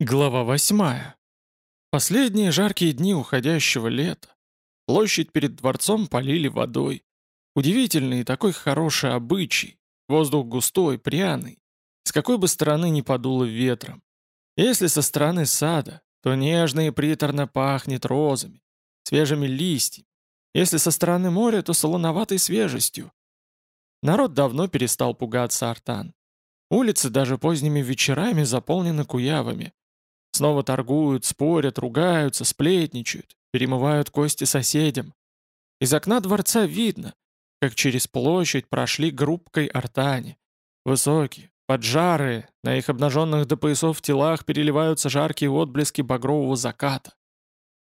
Глава восьмая. Последние жаркие дни уходящего лета. Площадь перед дворцом полили водой. Удивительный и такой хороший обычай. Воздух густой, пряный. С какой бы стороны ни подуло ветром. Если со стороны сада, то нежно и приторно пахнет розами, свежими листьями. Если со стороны моря, то солоноватой свежестью. Народ давно перестал пугаться артан. Улицы даже поздними вечерами заполнены куявами. Снова торгуют, спорят, ругаются, сплетничают, перемывают кости соседям. Из окна дворца видно, как через площадь прошли группкой артани. Высокие, поджарые, на их обнаженных до поясов телах переливаются жаркие отблески багрового заката.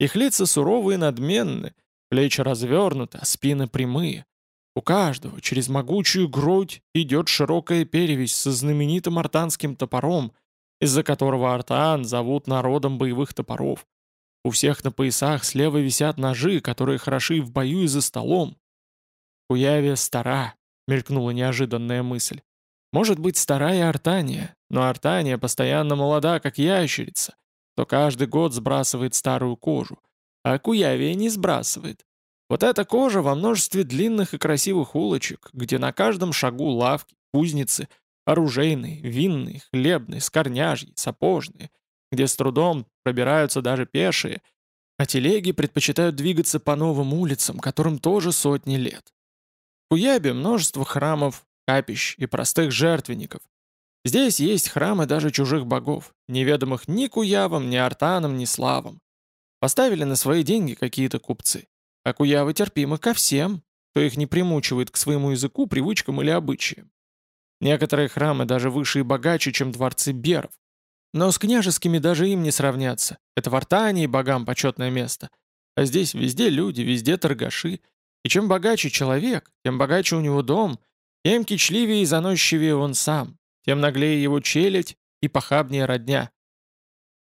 Их лица суровые и надменны, плечи развернуты, а спины прямые. У каждого через могучую грудь идет широкая перевязь со знаменитым артанским топором, из-за которого Артаан зовут народом боевых топоров. У всех на поясах слева висят ножи, которые хороши в бою и за столом. Куявия стара, мелькнула неожиданная мысль. Может быть, старая Артания, но Артания постоянно молода, как ящерица, то каждый год сбрасывает старую кожу, а Куявия не сбрасывает. Вот эта кожа во множестве длинных и красивых улочек, где на каждом шагу лавки, кузницы — оружейный, винный, хлебный, скорняжий, сапожный, где с трудом пробираются даже пешие, а телеги предпочитают двигаться по новым улицам, которым тоже сотни лет. В Куябе множество храмов, капищ и простых жертвенников. Здесь есть храмы даже чужих богов, неведомых ни Куявам, ни Артанам, ни Славам. Поставили на свои деньги какие-то купцы. А Куявы терпимы ко всем, кто их не примучивает к своему языку, привычкам или обычаям. Некоторые храмы даже выше и богаче, чем дворцы беров. Но с княжескими даже им не сравняться. Это в Артании богам почетное место. А здесь везде люди, везде торгаши. И чем богаче человек, тем богаче у него дом, тем кичливее и заносчивее он сам, тем наглее его челядь и похабнее родня.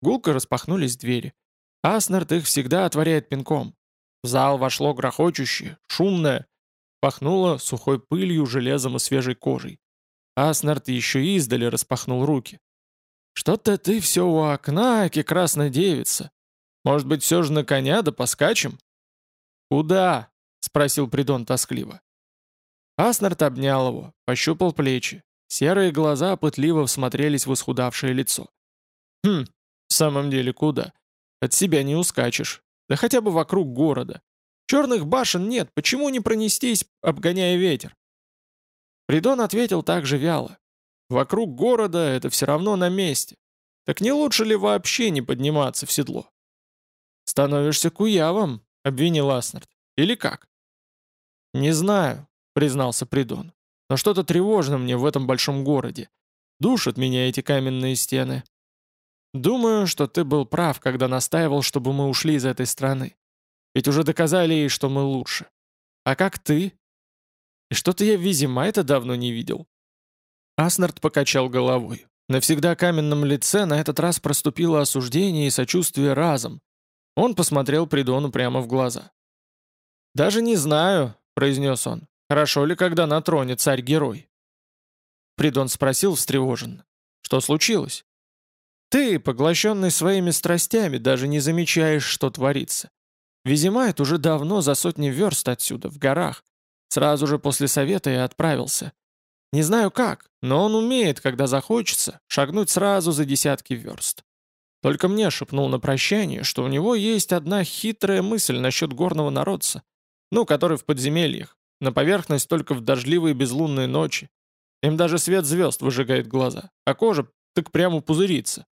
Гулко распахнулись двери. Аснард их всегда отворяет пинком. В зал вошло грохочущее, шумное, пахнуло сухой пылью, железом и свежей кожей. Аснард еще издали распахнул руки. «Что-то ты все у окна, аки красная девица. Может быть, все же на коня да поскачем?» «Куда?» — спросил Придон тоскливо. Аснард обнял его, пощупал плечи. Серые глаза пытливо всмотрелись в исхудавшее лицо. «Хм, в самом деле куда? От себя не ускачешь. Да хотя бы вокруг города. Черных башен нет, почему не пронестись, обгоняя ветер? Придон ответил так же вяло. «Вокруг города это все равно на месте. Так не лучше ли вообще не подниматься в седло?» «Становишься куявом», — обвинил Аснард. «Или как?» «Не знаю», — признался Придон. «Но что-то тревожно мне в этом большом городе. Душат меня эти каменные стены. Думаю, что ты был прав, когда настаивал, чтобы мы ушли из этой страны. Ведь уже доказали ей, что мы лучше. А как ты? И что-то я Визимайта давно не видел». Аснард покачал головой. На всегда каменном лице на этот раз проступило осуждение и сочувствие разом. Он посмотрел Придону прямо в глаза. «Даже не знаю», — произнес он, — «хорошо ли, когда на троне царь-герой?» Придон спросил встревоженно. «Что случилось?» «Ты, поглощенный своими страстями, даже не замечаешь, что творится. Визимайт уже давно за сотни верст отсюда, в горах, Сразу же после совета я отправился. Не знаю как, но он умеет, когда захочется, шагнуть сразу за десятки верст. Только мне шепнул на прощание, что у него есть одна хитрая мысль насчет горного народца, ну, который в подземельях, на поверхность только в дождливые безлунные ночи. Им даже свет звезд выжигает глаза, а кожа так прямо пузырится.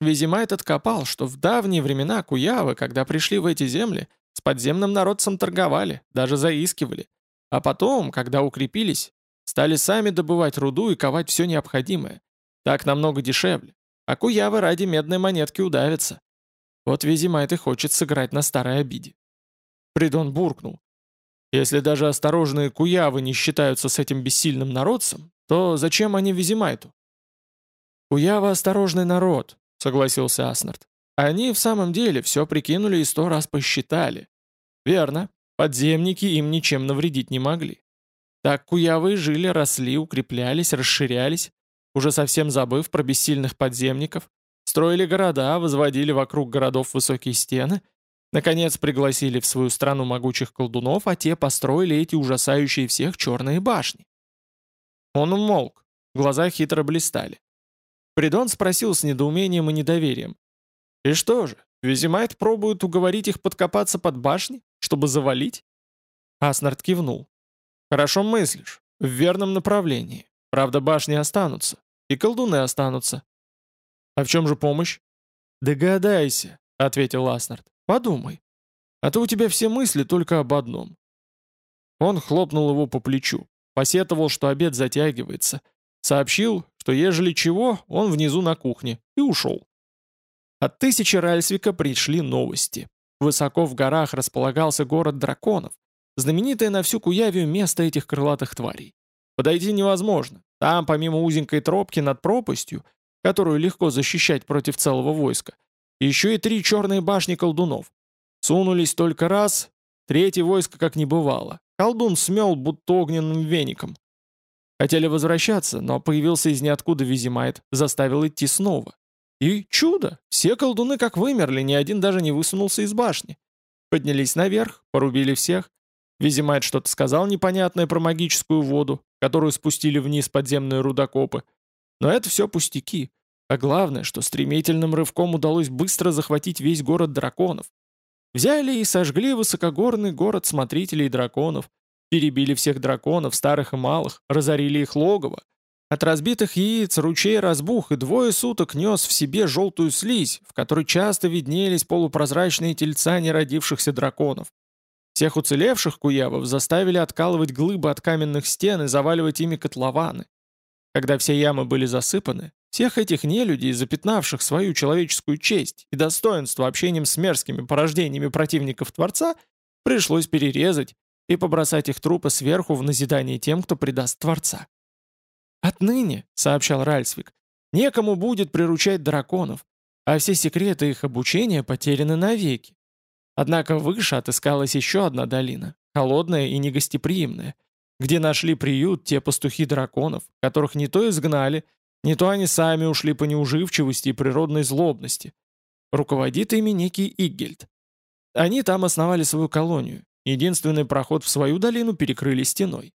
Визима этот копал, что в давние времена куявы, когда пришли в эти земли, с подземным народцем торговали, даже заискивали. А потом, когда укрепились, стали сами добывать руду и ковать все необходимое. Так намного дешевле. А куявы ради медной монетки удавятся. Вот Визимайт и хочет сыграть на старой обиде. Придон буркнул. Если даже осторожные куявы не считаются с этим бессильным народцем, то зачем они Визимайту? Куява осторожный народ, согласился Аснард. Они в самом деле все прикинули и сто раз посчитали. Верно, Подземники им ничем навредить не могли. Так куявы жили, росли, укреплялись, расширялись, уже совсем забыв про бессильных подземников, строили города, возводили вокруг городов высокие стены, наконец пригласили в свою страну могучих колдунов, а те построили эти ужасающие всех черные башни. Он умолк, глаза хитро блистали. Придон спросил с недоумением и недоверием. «И что же, Визимайт пробует уговорить их подкопаться под башни, чтобы завалить?» Аснард кивнул. «Хорошо мыслишь, в верном направлении. Правда, башни останутся, и колдуны останутся. А в чем же помощь? Догадайся, ответил Аснард. Подумай. А то у тебя все мысли только об одном. Он хлопнул его по плечу, посетовал, что обед затягивается, сообщил, что ежели чего, он внизу на кухне, и ушел. От тысячи Ральсвика пришли новости. Высоко в горах располагался город драконов, знаменитое на всю Куявию место этих крылатых тварей. Подойти невозможно. Там, помимо узенькой тропки над пропастью, которую легко защищать против целого войска, еще и три черные башни колдунов. Сунулись только раз, третье войско как не бывало. Колдун смел будто огненным веником. Хотели возвращаться, но появился из ниоткуда Визимайт, заставил идти снова. И чудо! Все колдуны как вымерли, ни один даже не высунулся из башни. Поднялись наверх, порубили всех. Визимайт что-то сказал непонятное про магическую воду, которую спустили вниз подземные рудокопы. Но это все пустяки. А главное, что стремительным рывком удалось быстро захватить весь город драконов. Взяли и сожгли высокогорный город смотрителей драконов, перебили всех драконов, старых и малых, разорили их логово. От разбитых яиц ручей разбух и двое суток нес в себе желтую слизь, в которой часто виднелись полупрозрачные тельца неродившихся драконов. Всех уцелевших куявов заставили откалывать глыбы от каменных стен и заваливать ими котлованы. Когда все ямы были засыпаны, всех этих нелюдей, запятнавших свою человеческую честь и достоинство общением с мерзкими порождениями противников Творца, пришлось перерезать и побросать их трупы сверху в назидание тем, кто предаст Творца. «Отныне», — сообщал Ральсвик, — «некому будет приручать драконов, а все секреты их обучения потеряны навеки. Однако выше отыскалась еще одна долина, холодная и негостеприимная, где нашли приют те пастухи драконов, которых не то изгнали, не то они сами ушли по неуживчивости и природной злобности. Руководит ими некий Иггельд. Они там основали свою колонию, единственный проход в свою долину перекрыли стеной.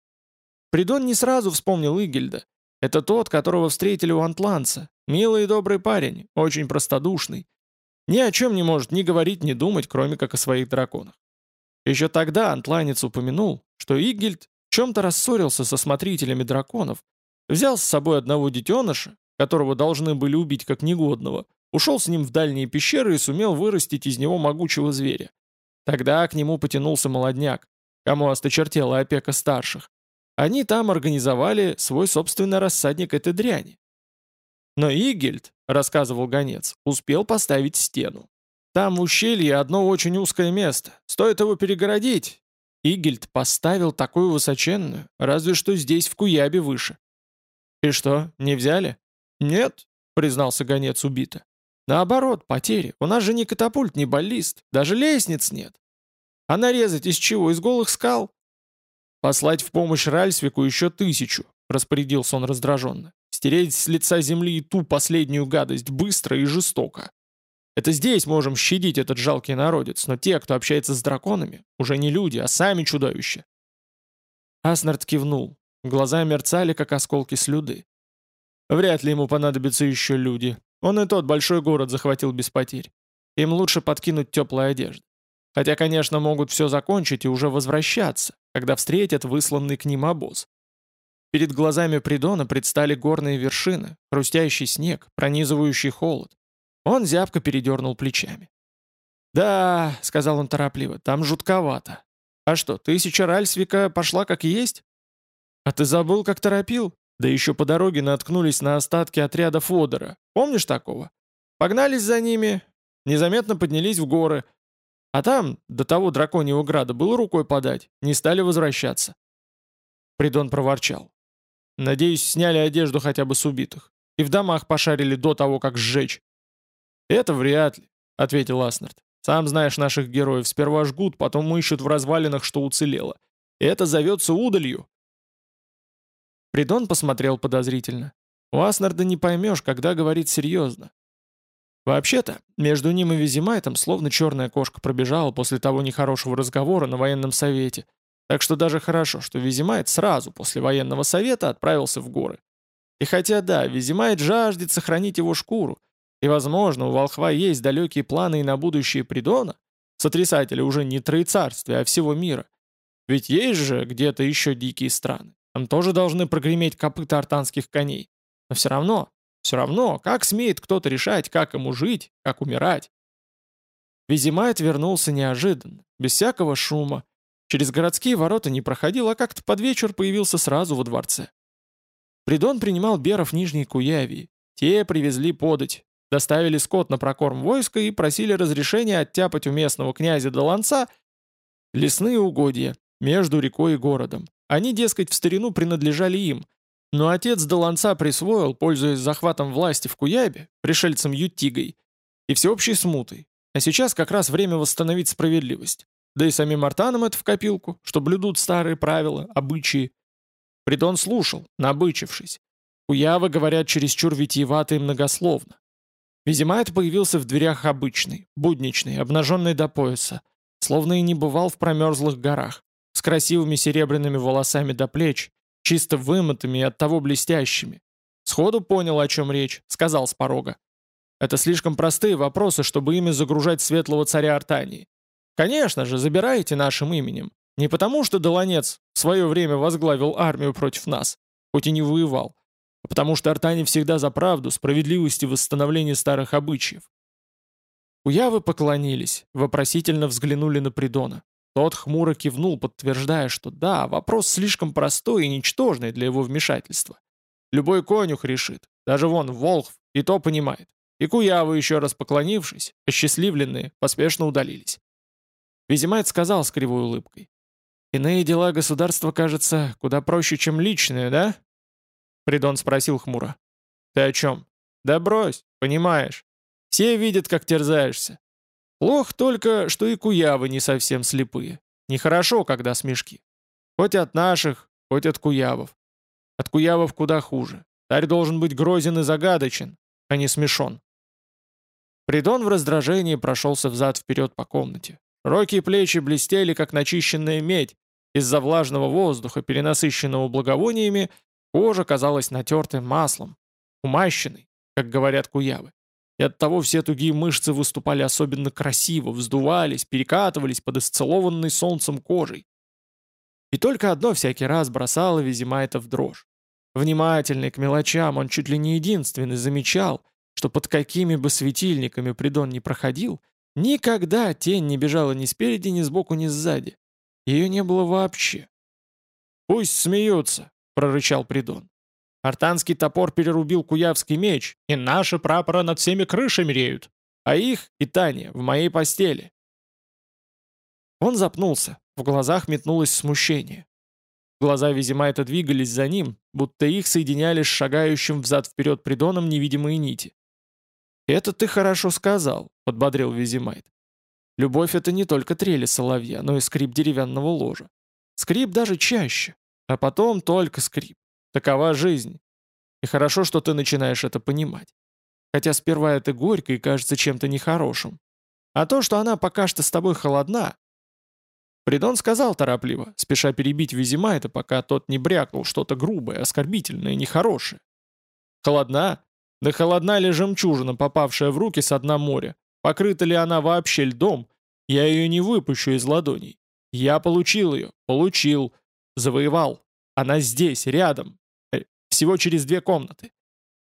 Придон не сразу вспомнил Игельда. Это тот, которого встретили у Антланца. Милый и добрый парень, очень простодушный. Ни о чем не может ни говорить, ни думать, кроме как о своих драконах. Еще тогда Антланец упомянул, что Игельд чем-то рассорился со смотрителями драконов, взял с собой одного детеныша, которого должны были убить как негодного, ушел с ним в дальние пещеры и сумел вырастить из него могучего зверя. Тогда к нему потянулся молодняк, кому осточертела опека старших. Они там организовали свой собственный рассадник этой дряни. Но Игельд, рассказывал гонец, успел поставить стену. Там в ущелье одно очень узкое место. Стоит его перегородить, Игельд поставил такую высоченную, разве что здесь в Куябе выше. «И что, не взяли?» «Нет», — признался гонец убито. «Наоборот, потери. У нас же ни катапульт, ни баллист, даже лестниц нет. А нарезать из чего? Из голых скал?» «Послать в помощь Ральсвику еще тысячу», — распорядился он раздраженно. «Стереть с лица земли и ту последнюю гадость быстро и жестоко. Это здесь можем щадить этот жалкий народец, но те, кто общается с драконами, уже не люди, а сами чудовища. Аснард кивнул. Глаза мерцали, как осколки слюды. Вряд ли ему понадобятся еще люди. Он и тот большой город захватил без потерь. Им лучше подкинуть теплой одежды. Хотя, конечно, могут все закончить и уже возвращаться, когда встретят высланный к ним обоз. Перед глазами Придона предстали горные вершины, хрустящий снег, пронизывающий холод. Он зябко передернул плечами. «Да», — сказал он торопливо, — «там жутковато. А что, тысяча Ральсвика пошла как есть?» «А ты забыл, как торопил? Да еще по дороге наткнулись на остатки отряда Фодора. Помнишь такого? Погнались за ними, незаметно поднялись в горы. А там, до того драконьего града, было рукой подать, не стали возвращаться». Придон проворчал. «Надеюсь, сняли одежду хотя бы с убитых. И в домах пошарили до того, как сжечь. «Это вряд ли», — ответил Аснард. «Сам знаешь наших героев, сперва жгут, потом ищут в развалинах, что уцелело. И это зовется удалью». Придон посмотрел подозрительно. У Аснарда не поймешь, когда говорит серьезно. Вообще-то, между ним и Визимайтом словно черная кошка пробежала после того нехорошего разговора на военном совете, так что даже хорошо, что Визимайт сразу после военного совета отправился в горы. И хотя да, Визимайт жаждет сохранить его шкуру, и, возможно, у Волхва есть далекие планы и на будущее Придона, сотрясателя уже не троецарствия, а всего мира. Ведь есть же где-то еще дикие страны. Там тоже должны прогреметь копыта артанских коней. Но все равно, все равно, как смеет кто-то решать, как ему жить, как умирать? Визимайт вернулся неожиданно, без всякого шума. Через городские ворота не проходил, а как-то под вечер появился сразу во дворце. Придон принимал беров Нижней Куявии. Те привезли подать, доставили скот на прокорм войска и просили разрешения оттяпать у местного князя Доланца лесные угодья между рекой и городом. Они, дескать, в старину принадлежали им, но отец Доланца присвоил, пользуясь захватом власти в Куябе, пришельцем Ютигой, и всеобщей смутой. А сейчас как раз время восстановить справедливость. Да и самим артанам это в копилку, что блюдут старые правила, обычаи. Придон слушал, набычившись. Куявы говорят чересчур витиевато и многословно. Визимайт появился в дверях обычный, будничный, обнаженный до пояса, словно и не бывал в промерзлых горах, с красивыми серебряными волосами до плеч, чисто вымытыми и оттого блестящими. Сходу понял, о чем речь, сказал с порога. Это слишком простые вопросы, чтобы ими загружать светлого царя Артании. Конечно же, забирайте нашим именем. Не потому, что Долонец в свое время возглавил армию против нас, хоть и не воевал, а потому что Артане всегда за правду, справедливость и восстановление старых обычаев. Уявы поклонились, вопросительно взглянули на Придона. Тот хмуро кивнул, подтверждая, что да, вопрос слишком простой и ничтожный для его вмешательства. Любой конюх решит, даже вон Волхв и то понимает. И Куявы, еще раз поклонившись, осчастливленные, поспешно удалились. Визимайт сказал с кривой улыбкой. «Иные дела государства, кажется, куда проще, чем личные, да?» Придон спросил хмуро. «Ты о чем?» «Да брось, понимаешь. Все видят, как терзаешься. Плохо только, что и куявы не совсем слепые. Нехорошо, когда смешки. Хоть от наших, хоть от куявов. От куявов куда хуже. Царь должен быть грозен и загадочен, а не смешон. Придон в раздражении прошелся взад-вперед по комнате. Широкие плечи блестели, как начищенная медь. Из-за влажного воздуха, перенасыщенного благовониями, кожа казалась натертой маслом, умащенной, как говорят куявы и оттого все тугие мышцы выступали особенно красиво, вздувались, перекатывались под исцелованной солнцем кожей. И только одно всякий раз бросало Визимайта в дрожь. Внимательный к мелочам, он чуть ли не единственный замечал, что под какими бы светильниками Придон не проходил, никогда тень не бежала ни спереди, ни сбоку, ни сзади. Ее не было вообще. «Пусть смеются», — прорычал Придон. Артанский топор перерубил куявский меч, и наши прапора над всеми крышами реют, а их и Таня в моей постели. Он запнулся, в глазах метнулось смущение. Глаза Визимайта двигались за ним, будто их соединяли с шагающим взад-вперед придоном невидимые нити. «Это ты хорошо сказал», — подбодрил Визимайт. «Любовь — это не только трели соловья, но и скрип деревянного ложа. Скрип даже чаще, а потом только скрип. Такова жизнь. И хорошо, что ты начинаешь это понимать. Хотя сперва это горько и кажется чем-то нехорошим. А то, что она пока что с тобой холодна... Придон сказал торопливо, спеша перебить Визимайта, пока тот не брякнул что-то грубое, оскорбительное, нехорошее. Холодна? Да холодна ли жемчужина, попавшая в руки с дна моря? Покрыта ли она вообще льдом? Я ее не выпущу из ладоней. Я получил ее, получил, завоевал. Она здесь, рядом, всего через две комнаты.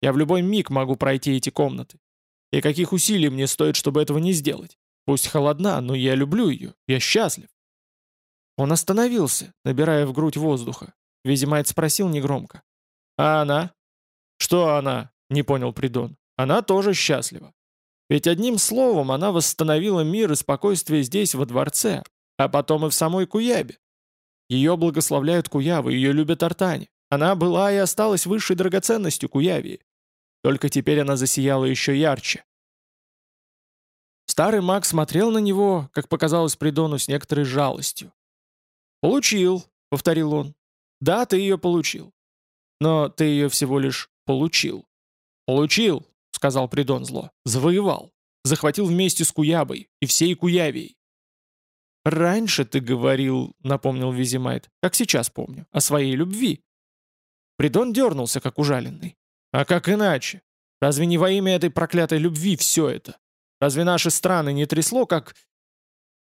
Я в любой миг могу пройти эти комнаты. И каких усилий мне стоит, чтобы этого не сделать? Пусть холодна, но я люблю ее, я счастлив. Он остановился, набирая в грудь воздуха. Визимайт спросил негромко. «А она?» «Что она?» — не понял Придон. «Она тоже счастлива. Ведь одним словом она восстановила мир и спокойствие здесь, во дворце, а потом и в самой Куябе. Ее благословляют Куявы, ее любят Артане. Она была и осталась высшей драгоценностью Куявии. Только теперь она засияла еще ярче. Старый маг смотрел на него, как показалось Придону, с некоторой жалостью. «Получил», — повторил он. «Да, ты ее получил. Но ты ее всего лишь получил». «Получил», — сказал Придон зло. «Завоевал. Захватил вместе с Куябой и всей Куявией». «Раньше ты говорил, — напомнил Визимайт, — как сейчас помню, о своей любви». Придон дернулся, как ужаленный. «А как иначе? Разве не во имя этой проклятой любви все это? Разве наши страны не трясло, как...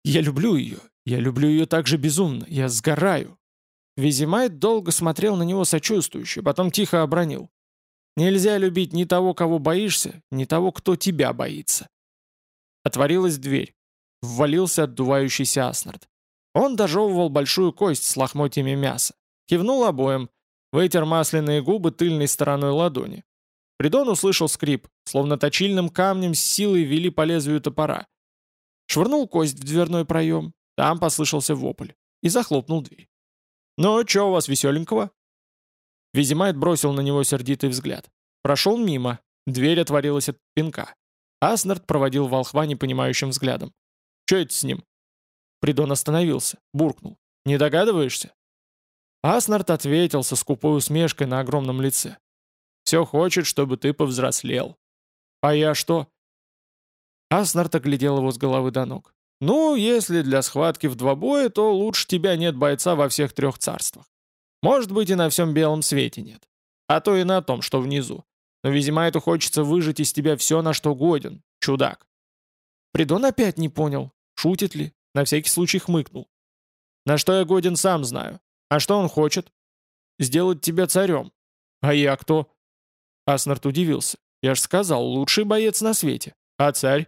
Я люблю ее. Я люблю ее так же безумно. Я сгораю. Визимайт долго смотрел на него сочувствующе, потом тихо обронил. «Нельзя любить ни того, кого боишься, ни того, кто тебя боится». Отворилась дверь. Ввалился отдувающийся Аснард. Он дожевывал большую кость с лохмотьями мяса. Кивнул обоим, вытер масляные губы тыльной стороной ладони. Придон услышал скрип, словно точильным камнем с силой вели по лезвию топора. Швырнул кость в дверной проем, там послышался вопль, и захлопнул дверь. «Ну, чё у вас веселенького?» Визимайт бросил на него сердитый взгляд. Прошел мимо, дверь отворилась от пинка. Аснард проводил волхва непонимающим взглядом. «Чё это с ним?» Придон остановился, буркнул. «Не догадываешься?» Аснард ответил со скупой усмешкой на огромном лице. Все хочет, чтобы ты повзрослел. А я что? Аснард оглядел его с головы до ног. Ну, если для схватки в два боя, то лучше тебя нет бойца во всех трех царствах. Может быть, и на всем белом свете нет. А то и на том, что внизу. Но, видимо, это хочется выжать из тебя все, на что годен. Чудак. Придон опять не понял, шутит ли, на всякий случай хмыкнул. На что я годен, сам знаю. А что он хочет? Сделать тебя царем. А я кто? Аснард удивился. «Я ж сказал, лучший боец на свете. А царь?»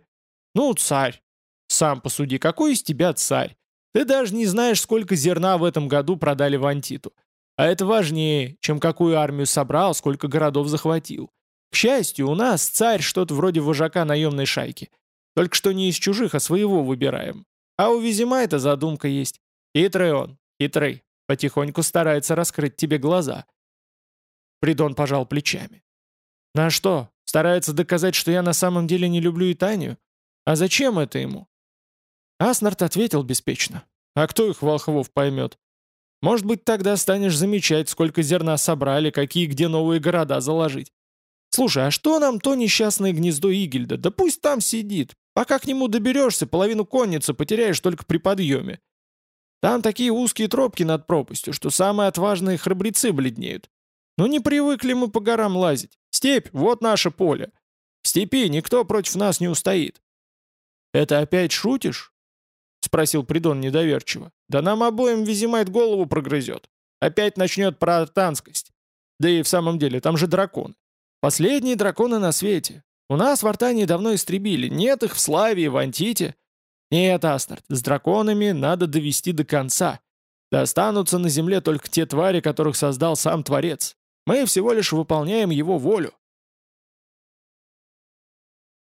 «Ну, царь. Сам посуди, какой из тебя царь? Ты даже не знаешь, сколько зерна в этом году продали в Антиту. А это важнее, чем какую армию собрал, сколько городов захватил. К счастью, у нас царь что-то вроде вожака наемной шайки. Только что не из чужих, а своего выбираем. А у Визимайта задумка есть. Хитрый он, хитрый. Потихоньку старается раскрыть тебе глаза. Придон пожал плечами. «На что? Старается доказать, что я на самом деле не люблю Итанию? А зачем это ему?» Аснард ответил беспечно. «А кто их волхвов поймет? Может быть, тогда станешь замечать, сколько зерна собрали, какие где новые города заложить. Слушай, а что нам то несчастное гнездо Игельда? Да пусть там сидит. Пока к нему доберешься, половину конницы потеряешь только при подъеме. Там такие узкие тропки над пропастью, что самые отважные храбрецы бледнеют. Ну не привыкли мы по горам лазить. Степь — вот наше поле. В степи никто против нас не устоит». «Это опять шутишь?» — спросил Придон недоверчиво. «Да нам обоим Визимайт голову прогрызет. Опять начнет про артанскость. Да и в самом деле, там же дракон. Последние драконы на свете. У нас в Артании давно истребили. Нет их в Славе и в Антите. Нет, Астарт, с драконами надо довести до конца. Достанутся на земле только те твари, которых создал сам Творец. Мы всего лишь выполняем его волю.